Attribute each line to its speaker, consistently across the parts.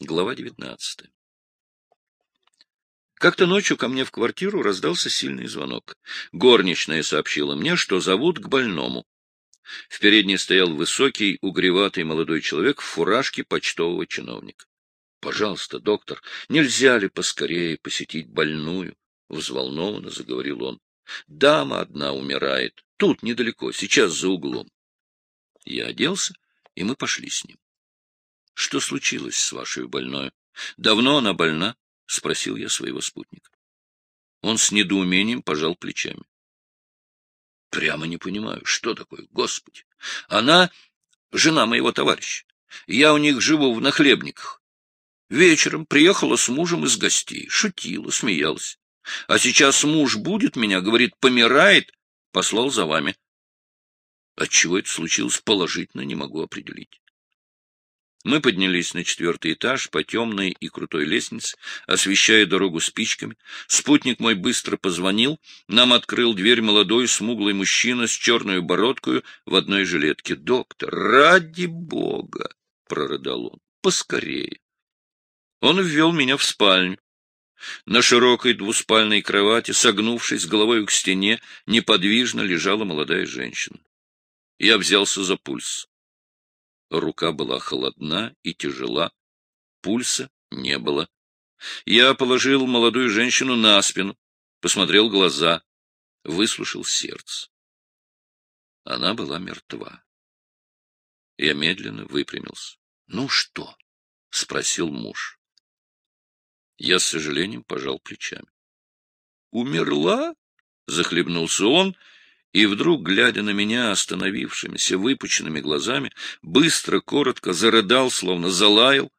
Speaker 1: Глава 19. Как-то ночью ко мне в квартиру раздался сильный звонок. Горничная сообщила мне, что зовут к больному. В передней стоял высокий, угреватый молодой человек в фуражке почтового чиновника. — Пожалуйста, доктор, нельзя ли поскорее посетить больную? — взволнованно заговорил он. — Дама одна умирает. Тут недалеко, сейчас за углом. Я оделся, и мы пошли с ним. — Что случилось с вашей больной? Давно она больна? — спросил я своего спутника. Он с недоумением пожал плечами. — Прямо не понимаю, что такое, Господи. Она жена моего товарища. Я у них живу в нахлебниках. Вечером приехала с мужем из гостей, шутила, смеялась. А сейчас муж будет меня, говорит, помирает, послал за вами. Отчего это случилось, положительно не могу определить. Мы поднялись на четвертый этаж по темной и крутой лестнице, освещая дорогу спичками. Спутник мой быстро позвонил. Нам открыл дверь молодой смуглый мужчина с черной бородкой в одной жилетке. — Доктор, ради бога! — прорыдал он. — Поскорее! Он ввел меня в спальню. На широкой двуспальной кровати, согнувшись головой к стене, неподвижно лежала молодая женщина. Я взялся за пульс. Рука была холодна и тяжела. Пульса не было. Я положил молодую женщину на спину, посмотрел глаза, выслушал сердце. Она была мертва. Я медленно выпрямился. — Ну что? — спросил муж. Я с сожалением пожал плечами. — Умерла? — захлебнулся он и вдруг, глядя на меня остановившимися, выпученными глазами, быстро, коротко зарыдал, словно залаял.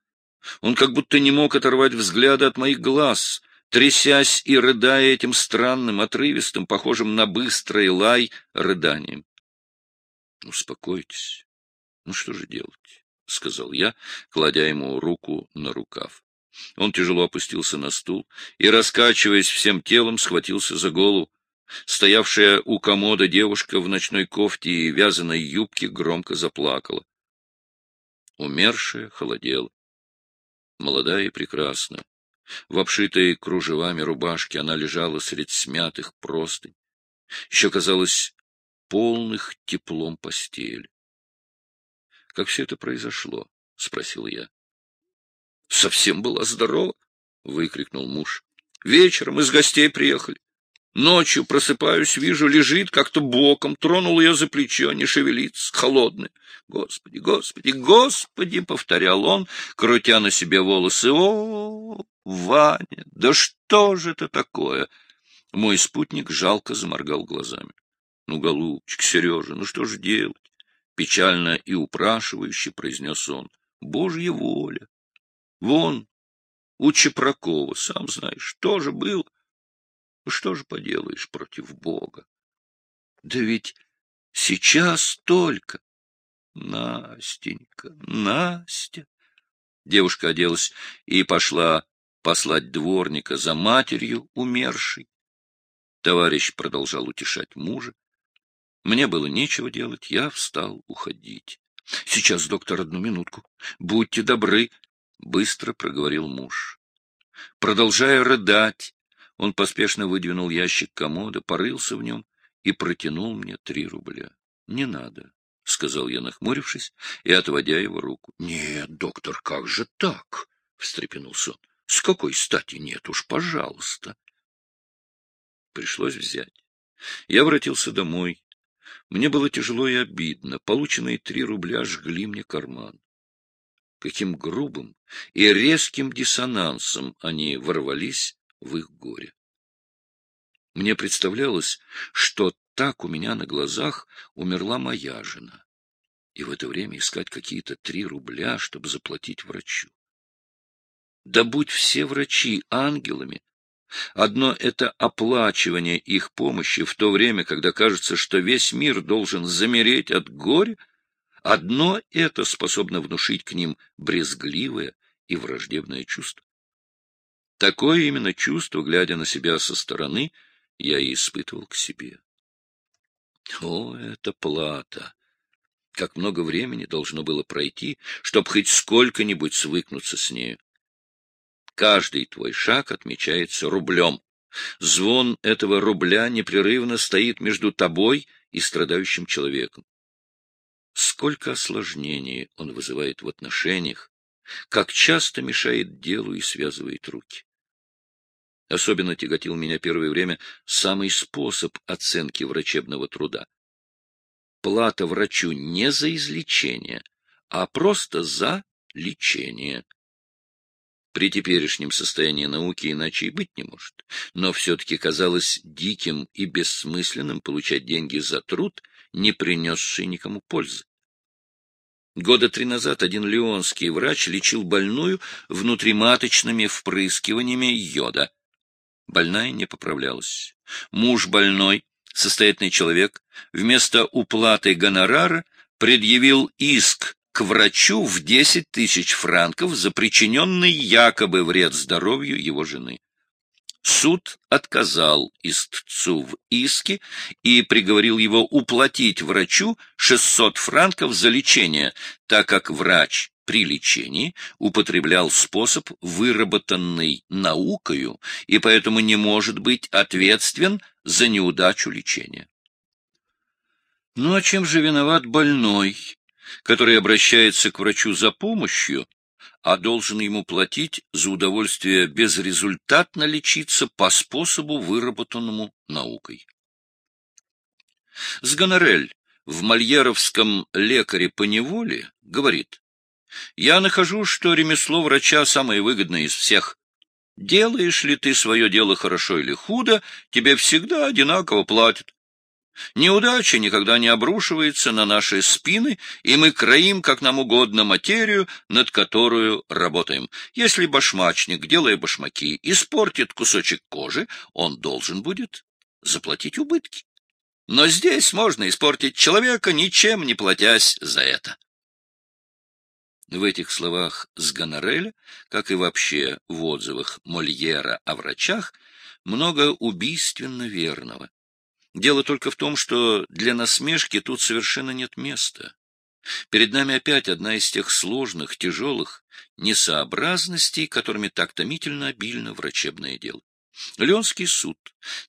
Speaker 1: Он как будто не мог оторвать взгляда от моих глаз, трясясь и рыдая этим странным, отрывистым, похожим на быстрый лай, рыданием. — Успокойтесь. Ну что же делать? — сказал я, кладя ему руку на рукав. Он тяжело опустился на стул и, раскачиваясь всем телом, схватился за голову. Стоявшая у комода девушка в ночной кофте и вязаной юбке громко заплакала. Умершая холодела. Молодая и прекрасная. В обшитой кружевами рубашке она лежала среди смятых простынь. Еще казалось полных теплом постели. — Как все это произошло? — спросил я. — Совсем была здорова, — выкрикнул муж. — Вечером из гостей приехали. Ночью просыпаюсь, вижу, лежит как-то боком, тронул ее за плечо, не шевелится, холодная. Господи, Господи, Господи, — повторял он, крутя на себе волосы. О, Ваня, да что же это такое? Мой спутник жалко заморгал глазами. Ну, голубчик, Сережа, ну что же делать? Печально и упрашивающе произнес он. Божья воля. Вон, у Чепракова, сам знаешь, тоже было. Что же поделаешь против Бога? Да ведь сейчас только. Настенька, Настя. Девушка оделась и пошла послать дворника за матерью умершей. Товарищ продолжал утешать мужа. Мне было нечего делать, я встал уходить. — Сейчас, доктор, одну минутку. Будьте добры, — быстро проговорил муж. Продолжая рыдать, он поспешно выдвинул ящик комода, порылся в нем и протянул мне три рубля. — Не надо, — сказал я, нахмурившись и отводя его руку. — Нет, доктор, как же так? — встрепенулся он. — С какой стати нет уж, пожалуйста. Пришлось взять. Я воротился домой. Мне было тяжело и обидно. Полученные три рубля жгли мне карман. Каким грубым и резким диссонансом они ворвались в их горе. Мне представлялось, что так у меня на глазах умерла моя жена, и в это время искать какие-то три рубля, чтобы заплатить врачу. Да будь все врачи ангелами, Одно это оплачивание их помощи в то время, когда кажется, что весь мир должен замереть от горя, одно это способно внушить к ним брезгливое и враждебное чувство. Такое именно чувство, глядя на себя со стороны, я и испытывал к себе. О, это плата! Как много времени должно было пройти, чтобы хоть сколько-нибудь свыкнуться с нею. Каждый твой шаг отмечается рублем. Звон этого рубля непрерывно стоит между тобой и страдающим человеком. Сколько осложнений он вызывает в отношениях, как часто мешает делу и связывает руки. Особенно тяготил меня первое время самый способ оценки врачебного труда. Плата врачу не за излечение, а просто за лечение. При теперешнем состоянии науки иначе и быть не может. Но все-таки казалось диким и бессмысленным получать деньги за труд, не принесший никому пользы. Года три назад один леонский врач лечил больную внутриматочными впрыскиваниями йода. Больная не поправлялась. Муж больной, состоятельный человек, вместо уплаты гонорара предъявил иск к врачу в десять тысяч франков за причиненный якобы вред здоровью его жены. Суд отказал истцу в иске и приговорил его уплатить врачу 600 франков за лечение, так как врач при лечении употреблял способ, выработанный наукою, и поэтому не может быть ответственен за неудачу лечения. Ну а чем же виноват больной, который обращается к врачу за помощью, а должен ему платить за удовольствие безрезультатно лечиться по способу, выработанному наукой? Сгонорель в мольеровском «Лекаре по неволе» говорит, «Я нахожу, что ремесло врача самое выгодное из всех. Делаешь ли ты свое дело хорошо или худо, тебе всегда одинаково платят. Неудача никогда не обрушивается на наши спины, и мы кроим, как нам угодно, материю, над которую работаем. Если башмачник, делая башмаки, испортит кусочек кожи, он должен будет заплатить убытки. Но здесь можно испортить человека, ничем не платясь за это. В этих словах с Гонореля, как и вообще в отзывах Мольера о врачах, много убийственно верного. Дело только в том, что для насмешки тут совершенно нет места. Перед нами опять одна из тех сложных, тяжелых несообразностей, которыми так томительно обильно врачебное дело. Ленский суд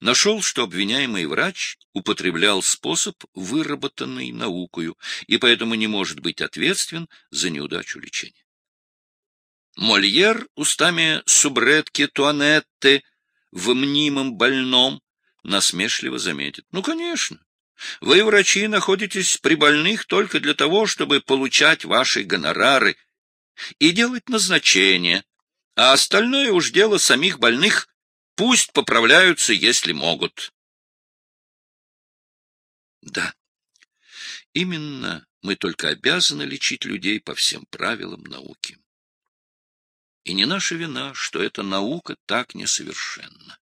Speaker 1: нашел, что обвиняемый врач употреблял способ, выработанный наукою, и поэтому не может быть ответственен за неудачу лечения. Мольер устами субретки Туанетты в мнимом больном насмешливо заметит. Ну, конечно. Вы, врачи, находитесь при больных только для того, чтобы получать ваши гонорары и делать назначения, а остальное уж дело самих больных. Пусть поправляются, если могут. Да, именно мы только обязаны лечить людей по всем правилам науки. И не наша вина, что эта наука так несовершенна.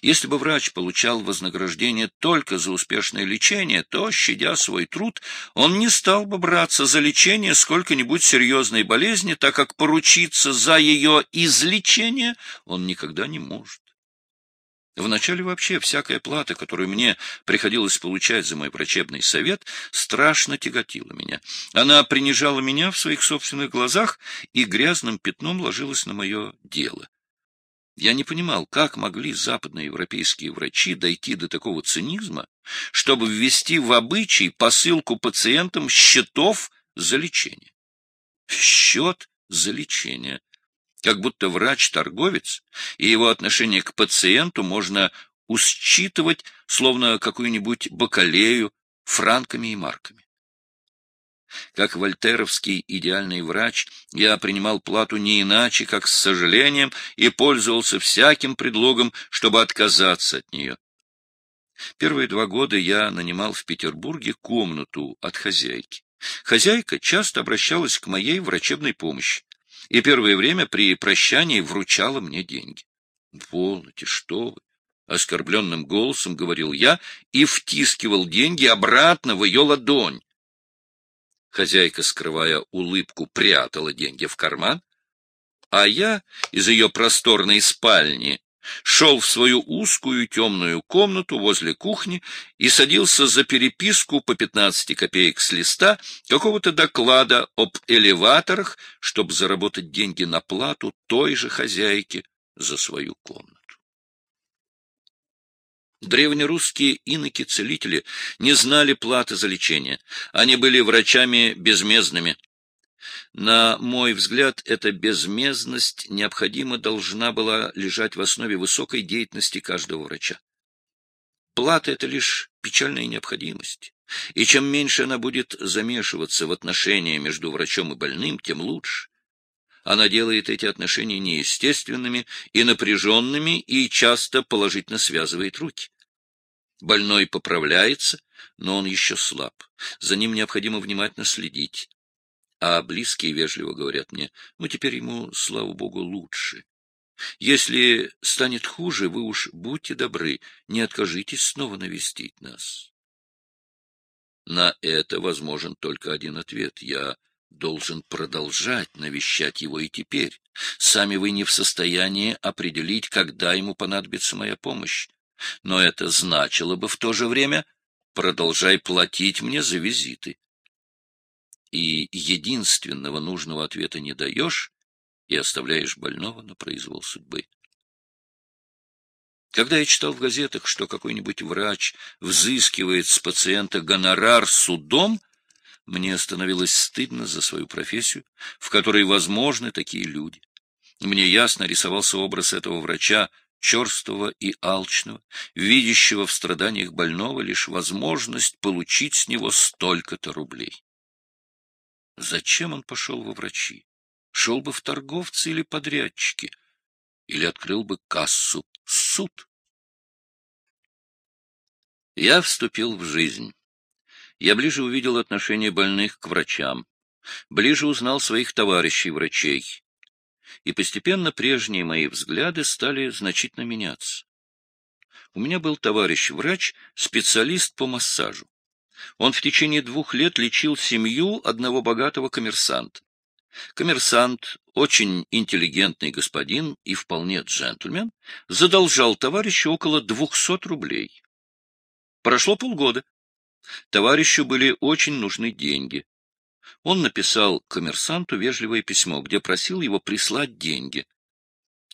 Speaker 1: Если бы врач получал вознаграждение только за успешное лечение, то, щадя свой труд, он не стал бы браться за лечение сколько-нибудь серьезной болезни, так как поручиться за ее излечение он никогда не может. Вначале вообще всякая плата, которую мне приходилось получать за мой врачебный совет, страшно тяготила меня. Она принижала меня в своих собственных глазах и грязным пятном ложилась на мое дело. Я не понимал, как могли западноевропейские врачи дойти до такого цинизма, чтобы ввести в обычай посылку пациентам счетов за лечение. Счет за лечение. Как будто врач-торговец, и его отношение к пациенту можно усчитывать, словно какую-нибудь бакалею, франками и марками. Как вольтеровский идеальный врач, я принимал плату не иначе, как с сожалением, и пользовался всяким предлогом, чтобы отказаться от нее. Первые два года я нанимал в Петербурге комнату от хозяйки. Хозяйка часто обращалась к моей врачебной помощи, и первое время при прощании вручала мне деньги. — Полноте, что вы! — оскорбленным голосом говорил я и втискивал деньги обратно в ее ладонь. Хозяйка, скрывая улыбку, прятала деньги в карман, а я из ее просторной спальни шел в свою узкую темную комнату возле кухни и садился за переписку по 15 копеек с листа какого-то доклада об элеваторах, чтобы заработать деньги на плату той же хозяйке за свою комнату. Древнерусские иноки-целители не знали платы за лечение. Они были врачами безмездными. На мой взгляд, эта безмездность необходимо должна была лежать в основе высокой деятельности каждого врача. Плата — это лишь печальная необходимость, и чем меньше она будет замешиваться в отношения между врачом и больным, тем лучше. Она делает эти отношения неестественными и напряженными и часто положительно связывает руки. Больной поправляется, но он еще слаб. За ним необходимо внимательно следить а близкие вежливо говорят мне, ну, теперь ему, слава богу, лучше. Если станет хуже, вы уж будьте добры, не откажитесь снова навестить нас. На это возможен только один ответ. Я должен продолжать навещать его и теперь. Сами вы не в состоянии определить, когда ему понадобится моя помощь. Но это значило бы в то же время продолжай платить мне за визиты и единственного нужного ответа не даешь и оставляешь больного на произвол судьбы. Когда я читал в газетах, что какой-нибудь врач взыскивает с пациента гонорар судом, мне становилось стыдно за свою профессию, в которой возможны такие люди. Мне ясно рисовался образ этого врача, черствого и алчного, видящего в страданиях больного лишь возможность получить с него столько-то рублей. Зачем он пошел во врачи? Шел бы в торговцы или подрядчики, или открыл бы кассу суд. Я вступил в жизнь. Я ближе увидел отношение больных к врачам, ближе узнал своих товарищей-врачей, и постепенно прежние мои взгляды стали значительно меняться. У меня был товарищ-врач, специалист по массажу. Он в течение двух лет лечил семью одного богатого коммерсанта. Коммерсант, очень интеллигентный господин и вполне джентльмен, задолжал товарищу около двухсот рублей. Прошло полгода. Товарищу были очень нужны деньги. Он написал коммерсанту вежливое письмо, где просил его прислать деньги.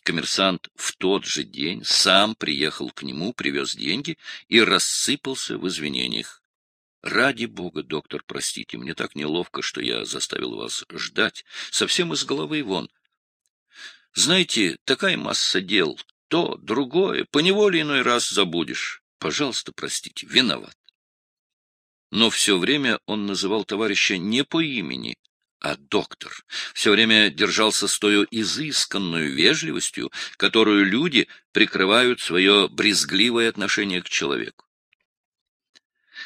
Speaker 1: Коммерсант в тот же день сам приехал к нему, привез деньги и рассыпался в извинениях. Ради бога, доктор, простите, мне так неловко, что я заставил вас ждать. Совсем из головы вон. Знаете, такая масса дел. То, другое, поневоле иной раз забудешь. Пожалуйста, простите, виноват. Но все время он называл товарища не по имени, а доктор. Все время держался с той изысканную вежливостью, которую люди прикрывают свое брезгливое отношение к человеку.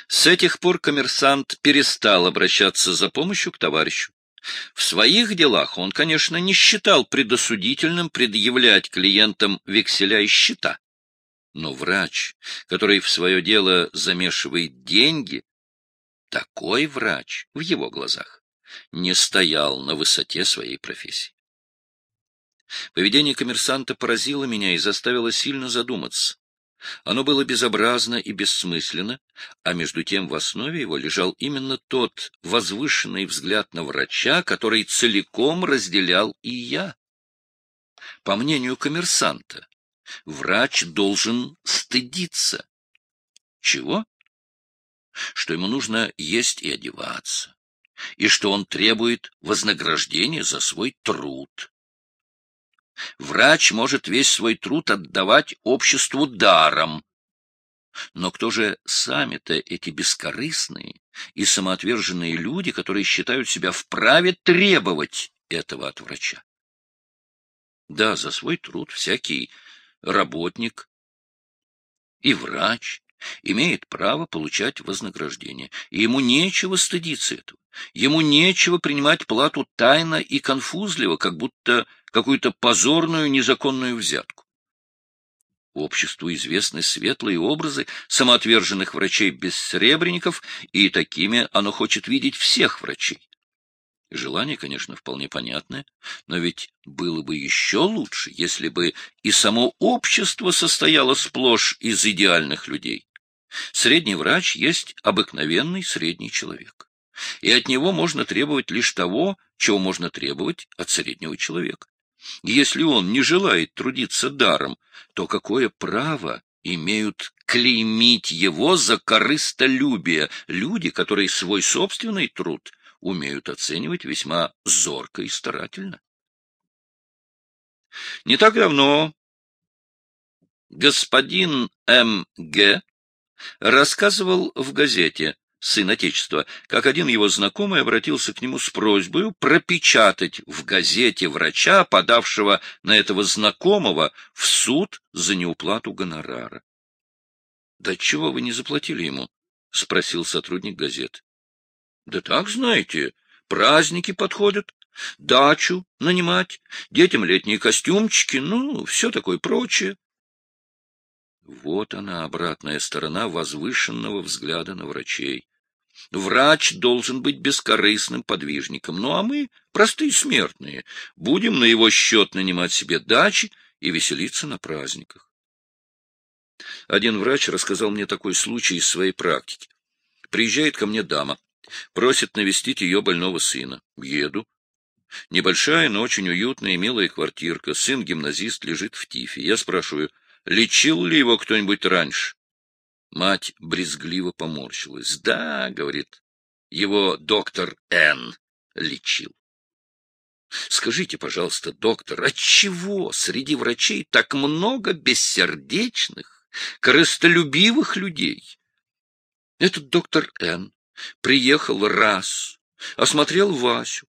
Speaker 1: С этих пор коммерсант перестал обращаться за помощью к товарищу. В своих делах он, конечно, не считал предосудительным предъявлять клиентам векселя и счета. Но врач, который в свое дело замешивает деньги, такой врач в его глазах не стоял на высоте своей профессии. Поведение коммерсанта поразило меня и заставило сильно задуматься. Оно было безобразно и бессмысленно, а между тем в основе его лежал именно тот возвышенный взгляд на врача, который целиком разделял и я. По мнению коммерсанта, врач должен стыдиться. Чего? Что ему нужно есть и одеваться, и что он требует вознаграждения за свой труд. Врач может весь свой труд отдавать обществу даром. Но кто же сами-то эти бескорыстные и самоотверженные люди, которые считают себя вправе требовать этого от врача? Да, за свой труд всякий работник и врач имеет право получать вознаграждение, и ему нечего стыдиться этого. Ему нечего принимать плату тайно и конфузливо, как будто какую-то позорную незаконную взятку. Обществу известны светлые образы самоотверженных врачей-бессребренников, и такими оно хочет видеть всех врачей. Желание, конечно, вполне понятное, но ведь было бы еще лучше, если бы и само общество состояло сплошь из идеальных людей. Средний врач есть обыкновенный средний человек, и от него можно требовать лишь того, чего можно требовать от среднего человека. Если он не желает трудиться даром, то какое право имеют клеймить его за корыстолюбие люди, которые свой собственный труд умеют оценивать весьма зорко и старательно? Не так давно господин М.Г. рассказывал в газете сын Отечества, как один его знакомый обратился к нему с просьбой пропечатать в газете врача, подавшего на этого знакомого в суд за неуплату гонорара. — Да чего вы не заплатили ему? — спросил сотрудник газеты. — Да так, знаете, праздники подходят, дачу нанимать, детям летние костюмчики, ну, все такое прочее. Вот она, обратная сторона возвышенного взгляда на врачей. Врач должен быть бескорыстным подвижником, ну а мы, простые смертные, будем на его счет нанимать себе дачи и веселиться на праздниках. Один врач рассказал мне такой случай из своей практики. Приезжает ко мне дама, просит навестить ее больного сына. Еду. Небольшая, но очень уютная и милая квартирка. Сын-гимназист лежит в тифе. Я спрашиваю, лечил ли его кто-нибудь раньше? Мать брезгливо поморщилась. — Да, — говорит, — его доктор Н. лечил. — Скажите, пожалуйста, доктор, отчего среди врачей так много бессердечных, корыстолюбивых людей? Этот доктор Н. приехал раз, осмотрел Васю.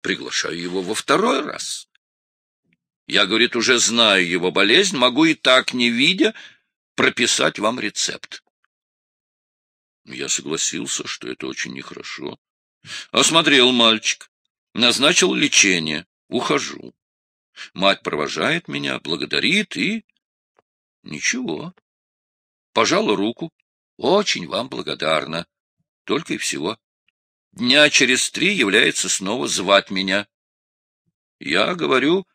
Speaker 1: Приглашаю его во второй раз. Я, говорит, уже знаю его болезнь, могу и так, не видя, прописать вам рецепт. Я согласился, что это очень нехорошо. Осмотрел мальчик, назначил лечение, ухожу. Мать провожает меня, благодарит и... Ничего. Пожала руку. Очень вам благодарна. Только и всего. Дня через три является снова звать меня. Я говорю,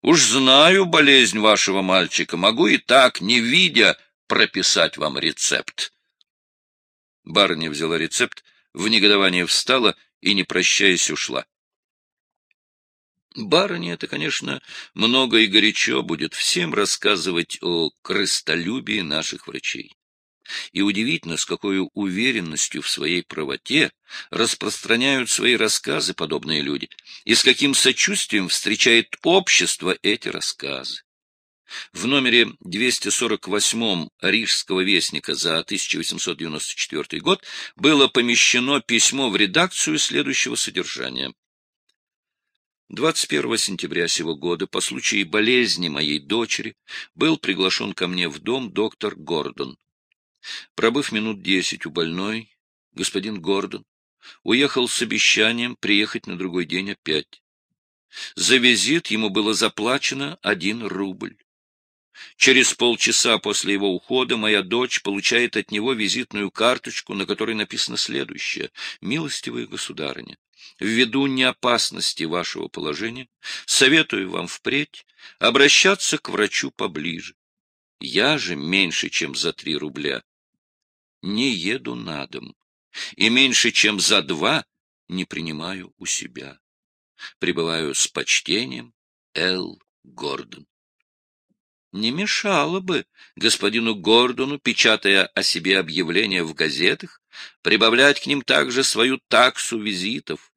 Speaker 1: уж знаю болезнь вашего мальчика, могу и так, не видя, прописать вам рецепт. Барыня взяла рецепт, в негодование встала и, не прощаясь, ушла. Барыня это, конечно, много и горячо будет всем рассказывать о крыстолюбии наших врачей. И удивительно, с какой уверенностью в своей правоте распространяют свои рассказы подобные люди, и с каким сочувствием встречает общество эти рассказы. В номере 248 Рижского вестника за 1894 год было помещено письмо в редакцию следующего содержания. 21 сентября сего года по случаю болезни моей дочери был приглашен ко мне в дом доктор Гордон. Пробыв минут десять у больной, господин Гордон уехал с обещанием приехать на другой день опять. За визит ему было заплачено один рубль. Через полчаса после его ухода моя дочь получает от него визитную карточку, на которой написано следующее. «Милостивая государыня, ввиду неопасности вашего положения, советую вам впредь обращаться к врачу поближе. Я же меньше, чем за три рубля, не еду на дом, и меньше, чем за два не принимаю у себя. Прибываю с почтением, Л. Гордон. Не мешало бы господину Гордону, печатая о себе объявления в газетах, прибавлять к ним также свою таксу визитов.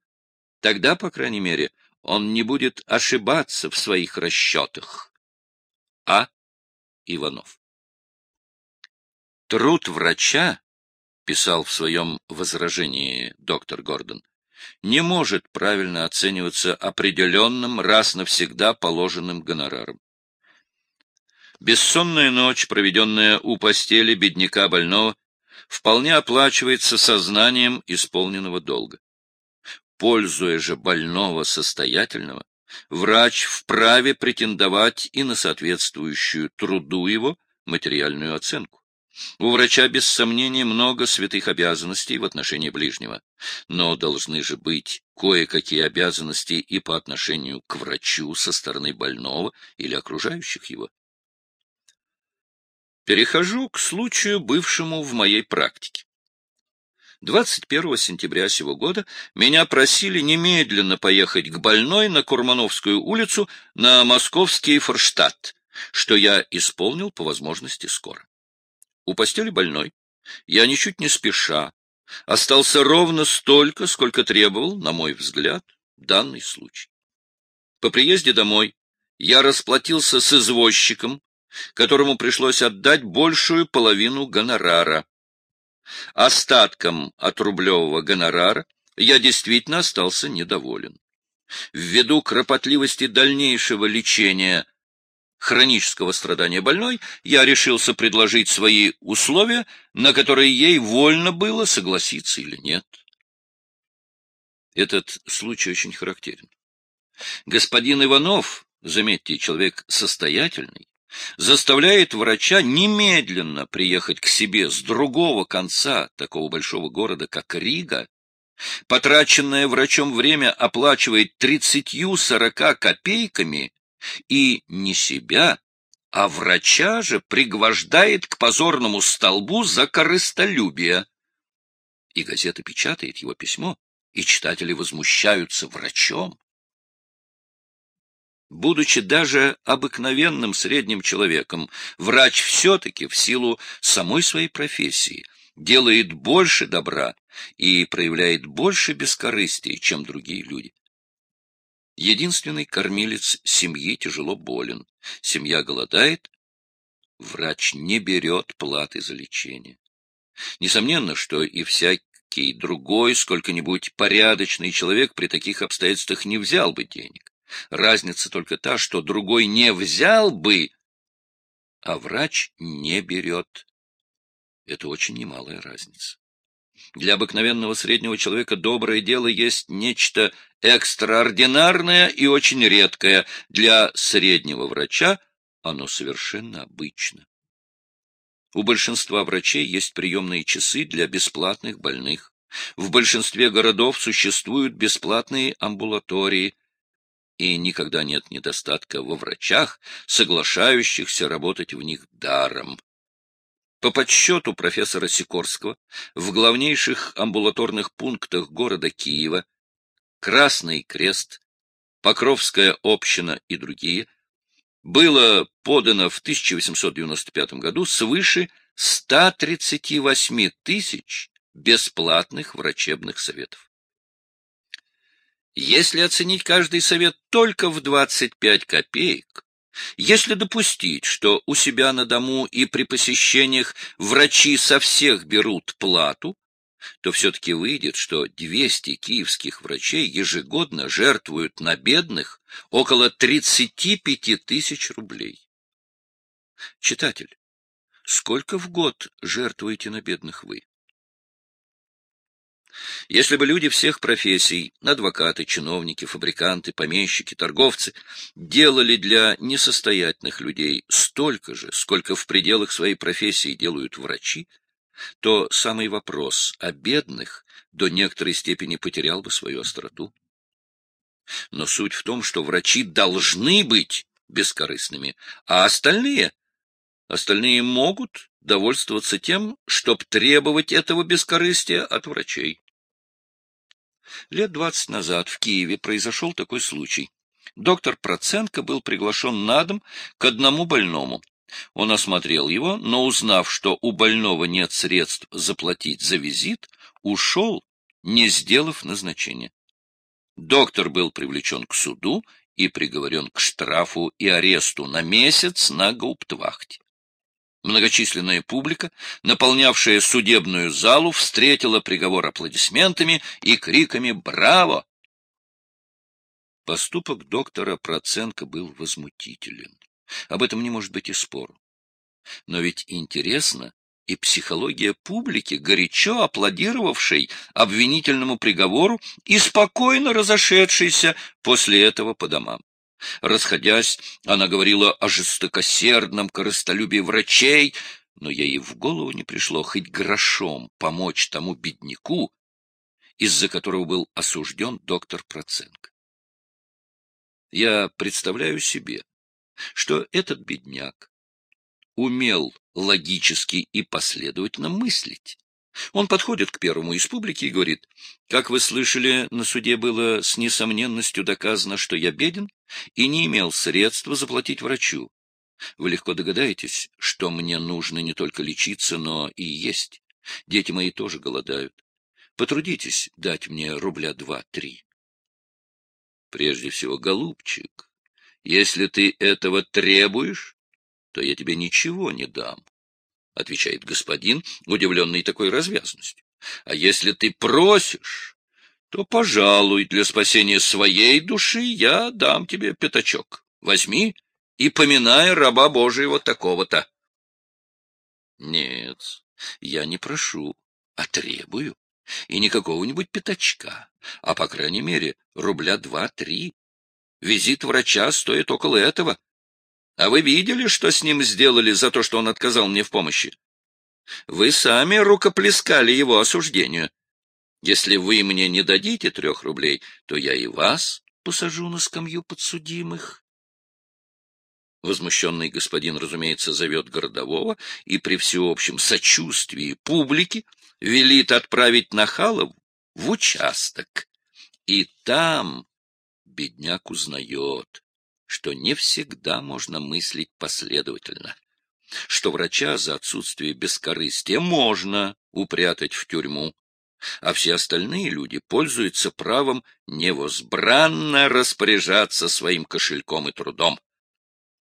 Speaker 1: Тогда, по крайней мере, он не будет ошибаться в своих расчетах. А. Иванов Труд врача, писал в своем возражении доктор Гордон, не может правильно оцениваться определенным раз навсегда положенным гонораром. Бессонная ночь, проведенная у постели бедняка больного, вполне оплачивается сознанием исполненного долга. Пользуя же больного состоятельного, врач вправе претендовать и на соответствующую труду его материальную оценку. У врача, без сомнения, много святых обязанностей в отношении ближнего. Но должны же быть кое-какие обязанности и по отношению к врачу со стороны больного или окружающих его. Перехожу к случаю, бывшему в моей практике. 21 сентября сего года меня просили немедленно поехать к больной на Курмановскую улицу на московский Форштадт, что я исполнил по возможности скоро. У постели больной я ничуть не спеша, остался ровно столько, сколько требовал, на мой взгляд, данный случай. По приезде домой я расплатился с извозчиком, которому пришлось отдать большую половину гонорара. Остатком от рублевого гонорара я действительно остался недоволен. Ввиду кропотливости дальнейшего лечения хронического страдания больной, я решился предложить свои условия, на которые ей вольно было согласиться или нет. Этот случай очень характерен. Господин Иванов, заметьте, человек состоятельный, заставляет врача немедленно приехать к себе с другого конца такого большого города, как Рига, потраченное врачом время оплачивает тридцатью-сорока копейками и не себя, а врача же пригвождает к позорному столбу за корыстолюбие. И газета печатает его письмо, и читатели возмущаются врачом. Будучи даже обыкновенным средним человеком, врач все-таки в силу самой своей профессии делает больше добра и проявляет больше бескорыстия, чем другие люди. Единственный кормилец семьи тяжело болен. Семья голодает. Врач не берет платы за лечение. Несомненно, что и всякий другой, сколько-нибудь порядочный человек при таких обстоятельствах не взял бы денег. Разница только та, что другой не взял бы, а врач не берет. Это очень немалая разница. Для обыкновенного среднего человека доброе дело есть нечто экстраординарное и очень редкое. Для среднего врача оно совершенно обычно. У большинства врачей есть приемные часы для бесплатных больных. В большинстве городов существуют бесплатные амбулатории, и никогда нет недостатка во врачах, соглашающихся работать в них даром. По подсчету профессора Сикорского, в главнейших амбулаторных пунктах города Киева Красный Крест, Покровская община и другие было подано в 1895 году свыше 138 тысяч бесплатных врачебных советов. Если оценить каждый совет только в 25 копеек, если допустить, что у себя на дому и при посещениях врачи со всех берут плату, то все-таки выйдет, что 200 киевских врачей ежегодно жертвуют на бедных около 35 тысяч рублей. Читатель, сколько в год жертвуете на бедных вы? Если бы люди всех профессий, адвокаты, чиновники, фабриканты, помещики, торговцы, делали для несостоятельных людей столько же, сколько в пределах своей профессии делают врачи, то самый вопрос о бедных до некоторой степени потерял бы свою остроту. Но суть в том, что врачи должны быть бескорыстными, а остальные, остальные могут довольствоваться тем, чтобы требовать этого бескорыстия от врачей. Лет двадцать назад в Киеве произошел такой случай. Доктор Проценко был приглашен на дом к одному больному. Он осмотрел его, но, узнав, что у больного нет средств заплатить за визит, ушел, не сделав назначения. Доктор был привлечен к суду и приговорен к штрафу и аресту на месяц на гауптвахте. Многочисленная публика, наполнявшая судебную залу, встретила приговор аплодисментами и криками «Браво!». Поступок доктора Проценко был возмутителен. Об этом не может быть и спору. Но ведь интересно и психология публики, горячо аплодировавшей обвинительному приговору и спокойно разошедшейся после этого по домам. Расходясь, она говорила о жестокосердном корыстолюбии врачей, но ей в голову не пришло хоть грошом помочь тому бедняку, из-за которого был осужден доктор Проценко. Я представляю себе, что этот бедняк умел логически и последовательно мыслить. Он подходит к первому из публики и говорит, «Как вы слышали, на суде было с несомненностью доказано, что я беден и не имел средства заплатить врачу. Вы легко догадаетесь, что мне нужно не только лечиться, но и есть. Дети мои тоже голодают. Потрудитесь дать мне рубля два-три». Прежде всего, голубчик, если ты этого требуешь, то я тебе ничего не дам, — отвечает господин, удивленный такой развязностью. А если ты просишь, то, пожалуй, для спасения своей души я дам тебе пятачок. Возьми и поминай раба Божьего такого-то. Нет, я не прошу, а требую. И не какого-нибудь пятачка, а, по крайней мере, рубля два-три. Визит врача стоит около этого. А вы видели, что с ним сделали за то, что он отказал мне в помощи? Вы сами рукоплескали его осуждению. Если вы мне не дадите трех рублей, то я и вас посажу на скамью подсудимых. Возмущенный господин, разумеется, зовет городового и при всеобщем сочувствии публики велит отправить Нахалов в участок. И там бедняк узнает, что не всегда можно мыслить последовательно, что врача за отсутствие бескорыстия можно упрятать в тюрьму, а все остальные люди пользуются правом невозбранно распоряжаться своим кошельком и трудом.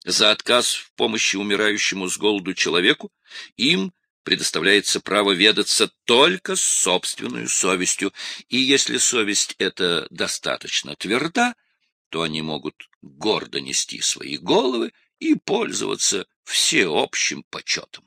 Speaker 1: За отказ в помощи умирающему с голоду человеку им предоставляется право ведаться только с собственной совестью, и если совесть эта достаточно тверда, то они могут гордо нести свои головы и пользоваться всеобщим почетом.